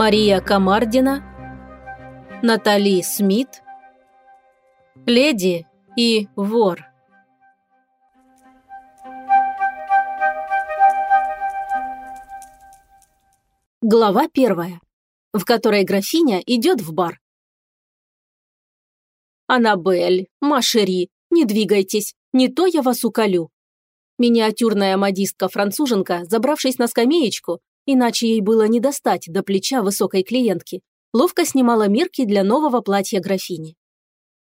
Мария Камардина, Натали Смит, Леди и вор. Глава первая, в которой графиня идет в бар. «Аннабель, Машери, не двигайтесь, не то я вас уколю». Миниатюрная модистка-француженка, забравшись на скамеечку, иначе ей было не достать до плеча высокой клиентки, ловко снимала мерки для нового платья графини.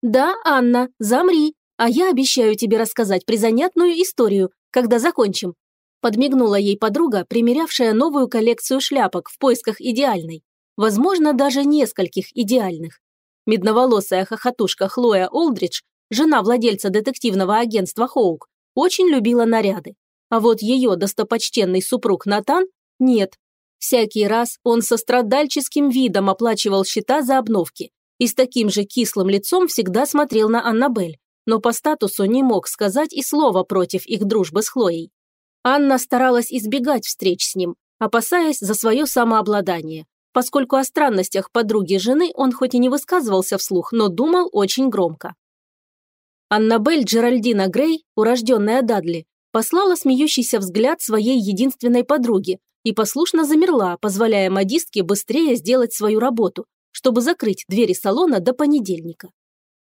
«Да, Анна, замри, а я обещаю тебе рассказать призанятную историю, когда закончим», подмигнула ей подруга, примерявшая новую коллекцию шляпок в поисках идеальной. Возможно, даже нескольких идеальных. Медноволосая хохотушка Хлоя Олдридж, жена владельца детективного агентства Хоук, очень любила наряды. А вот ее достопочтенный супруг Натан – нет. Всякий раз он со страдальческим видом оплачивал счета за обновки и с таким же кислым лицом всегда смотрел на Аннабель, но по статусу не мог сказать и слова против их дружбы с Хлоей. Анна старалась избегать встреч с ним, опасаясь за свое самообладание, поскольку о странностях подруги жены он хоть и не высказывался вслух, но думал очень громко. Аннабель Джеральдина Грей, урожденная Дадли, послала смеющийся взгляд своей единственной подруге и послушно замерла, позволяя модистке быстрее сделать свою работу, чтобы закрыть двери салона до понедельника.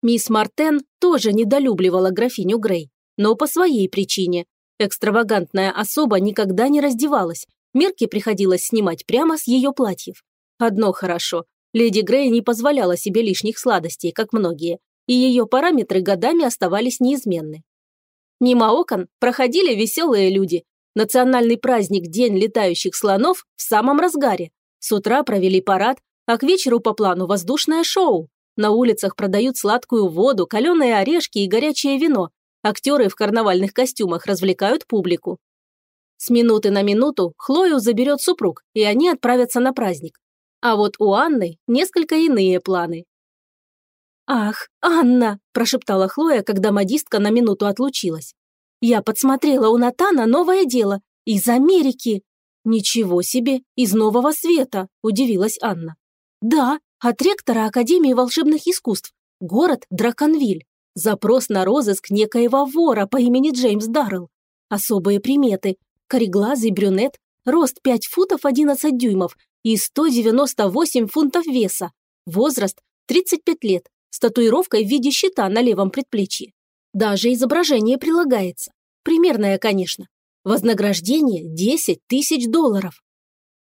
Мисс Мартен тоже недолюбливала графиню Грей, но по своей причине. Экстравагантная особа никогда не раздевалась, мерки приходилось снимать прямо с ее платьев. Одно хорошо. Леди Грей не позволяла себе лишних сладостей, как многие, и ее параметры годами оставались неизменны. Мимо окон проходили веселые люди. Национальный праздник День летающих слонов в самом разгаре. С утра провели парад, а к вечеру по плану воздушное шоу. На улицах продают сладкую воду, каленые орешки и горячее вино. Актеры в карнавальных костюмах развлекают публику. С минуты на минуту Хлою заберет супруг, и они отправятся на праздник. А вот у Анны несколько иные планы. «Ах, Анна!» – прошептала Хлоя, когда модистка на минуту отлучилась. «Я подсмотрела у Натана новое дело. Из Америки!» «Ничего себе! Из Нового Света!» – удивилась Анна. «Да, от ректора Академии волшебных искусств. Город Драконвиль. Запрос на розыск некоего вора по имени Джеймс Даррелл. Особые приметы. Кореглазый брюнет, рост 5 футов 11 дюймов и 198 фунтов веса. Возраст 35 лет, с татуировкой в виде щита на левом предплечье. Даже изображение прилагается. Примерное, конечно. Вознаграждение 10 тысяч долларов.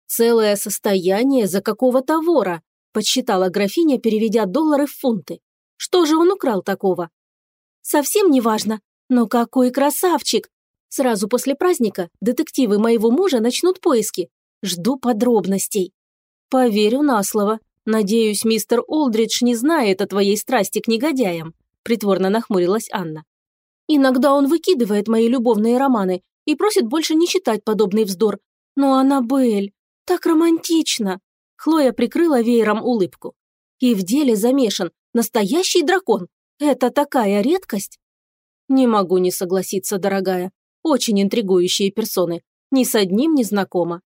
Целое состояние за какого-то вора, подсчитала графиня, переведя доллары в фунты. Что же он украл такого? Совсем не важно. Но какой красавчик! Сразу после праздника детективы моего мужа начнут поиски. Жду подробностей. Поверю на слово. Надеюсь, мистер Олдридж не знает о твоей страсти к негодяям, притворно нахмурилась Анна. Иногда он выкидывает мои любовные романы и просит больше не читать подобный вздор. Но Аннабель, так романтично. Хлоя прикрыла веером улыбку. И в деле замешан настоящий дракон. Это такая редкость. Не могу не согласиться, дорогая. Очень интригующие персоны. Ни с одним не знакома.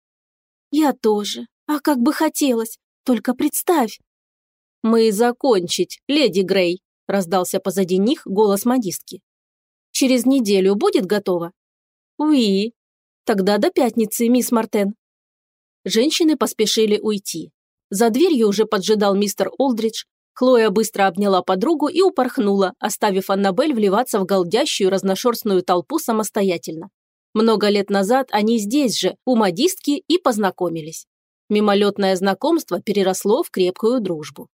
Я тоже. А как бы хотелось. Только представь. Мы закончить, леди Грей, раздался позади них голос модистки. Через неделю будет готово? Уи. Тогда до пятницы, мисс Мартен. Женщины поспешили уйти. За дверью уже поджидал мистер Олдридж. Хлоя быстро обняла подругу и упорхнула, оставив Аннабель вливаться в голдящую разношерстную толпу самостоятельно. Много лет назад они здесь же, у модистки, и познакомились. Мимолетное знакомство переросло в крепкую дружбу.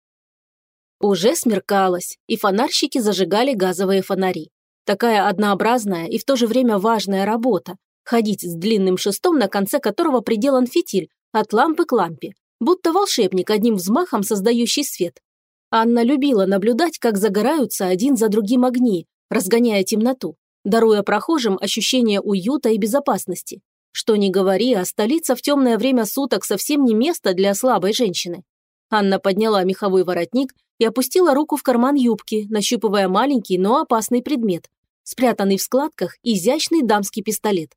Уже смеркалось, и фонарщики зажигали газовые фонари. Такая однообразная и в то же время важная работа – ходить с длинным шестом, на конце которого приделан фитиль, от лампы к лампе, будто волшебник, одним взмахом создающий свет. Анна любила наблюдать, как загораются один за другим огни, разгоняя темноту даруя прохожим ощущение уюта и безопасности. Что ни говори, а столица в темное время суток совсем не место для слабой женщины. Анна подняла меховой воротник и опустила руку в карман юбки, нащупывая маленький, но опасный предмет. Спрятанный в складках изящный дамский пистолет.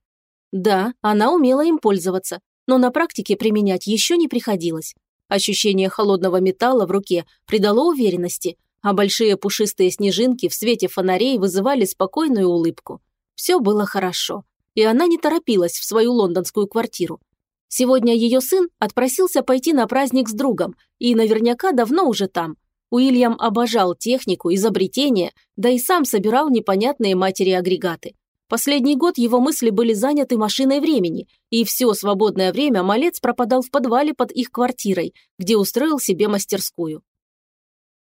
Да, она умела им пользоваться, но на практике применять еще не приходилось. Ощущение холодного металла в руке придало уверенности, а большие пушистые снежинки в свете фонарей вызывали спокойную улыбку. Все было хорошо, и она не торопилась в свою лондонскую квартиру. Сегодня ее сын отпросился пойти на праздник с другом, и наверняка давно уже там. Уильям обожал технику, изобретения, да и сам собирал непонятные матери-агрегаты. Последний год его мысли были заняты машиной времени, и все свободное время малец пропадал в подвале под их квартирой, где устроил себе мастерскую.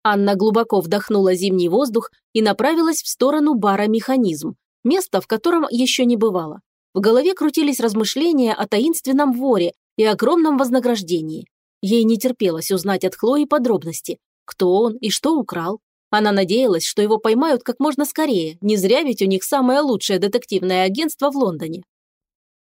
Анна глубоко вдохнула зимний воздух и направилась в сторону бара «Механизм», место, в котором еще не бывало. В голове крутились размышления о таинственном воре и огромном вознаграждении. Ей не терпелось узнать от Хлои подробности, кто он и что украл. Она надеялась, что его поймают как можно скорее, не зря ведь у них самое лучшее детективное агентство в Лондоне.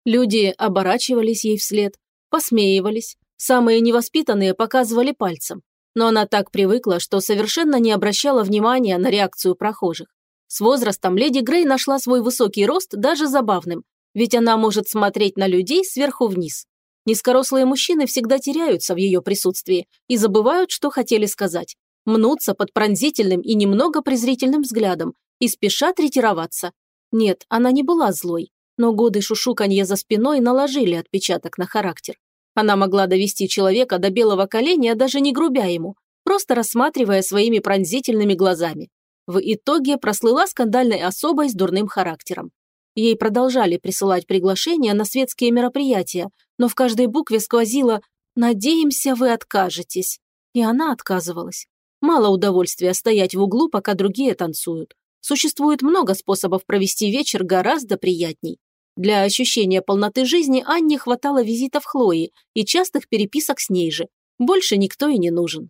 Люди оборачивались ей вслед, посмеивались, самые невоспитанные показывали пальцем. Но она так привыкла, что совершенно не обращала внимания на реакцию прохожих. С возрастом леди Грей нашла свой высокий рост даже забавным, ведь она может смотреть на людей сверху вниз. Низкорослые мужчины всегда теряются в ее присутствии и забывают, что хотели сказать мнутся под пронзительным и немного презрительным взглядом и спешат ретироваться. Нет, она не была злой, но годы шушуканья за спиной наложили отпечаток на характер. Она могла довести человека до белого коленя, даже не грубя ему, просто рассматривая своими пронзительными глазами. В итоге прослыла скандальной особой с дурным характером. Ей продолжали присылать приглашения на светские мероприятия, но в каждой букве сквозило «Надеемся, вы откажетесь». И она отказывалась. Мало удовольствия стоять в углу, пока другие танцуют. Существует много способов провести вечер гораздо приятней. Для ощущения полноты жизни Анне хватало визитов Хлои и частых переписок с ней же. Больше никто и не нужен.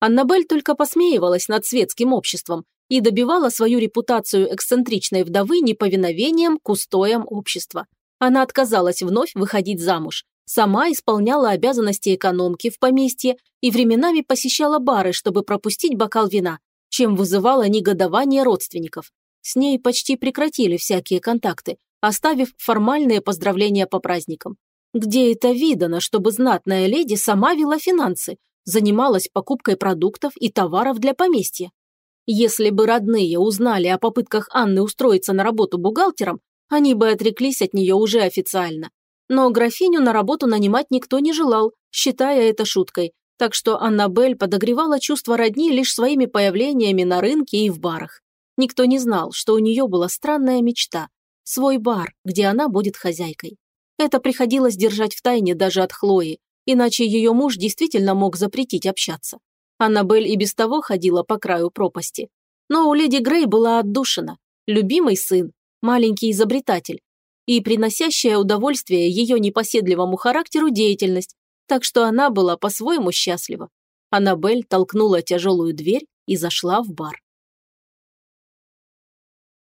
Аннабель только посмеивалась над светским обществом и добивала свою репутацию эксцентричной вдовы неповиновением к устоям общества. Она отказалась вновь выходить замуж, Сама исполняла обязанности экономки в поместье и временами посещала бары, чтобы пропустить бокал вина, чем вызывала негодование родственников. С ней почти прекратили всякие контакты, оставив формальные поздравления по праздникам. Где это видано, чтобы знатная леди сама вела финансы, занималась покупкой продуктов и товаров для поместья? Если бы родные узнали о попытках Анны устроиться на работу бухгалтером, они бы отреклись от нее уже официально. Но графиню на работу нанимать никто не желал, считая это шуткой, так что Аннабель подогревала чувство родни лишь своими появлениями на рынке и в барах. Никто не знал, что у нее была странная мечта – свой бар, где она будет хозяйкой. Это приходилось держать в тайне даже от Хлои, иначе ее муж действительно мог запретить общаться. Аннабель и без того ходила по краю пропасти. Но у леди Грей была отдушина, любимый сын, маленький изобретатель, и приносящая удовольствие ее непоседливому характеру деятельность, так что она была по-своему счастлива. Аннабель толкнула тяжелую дверь и зашла в бар.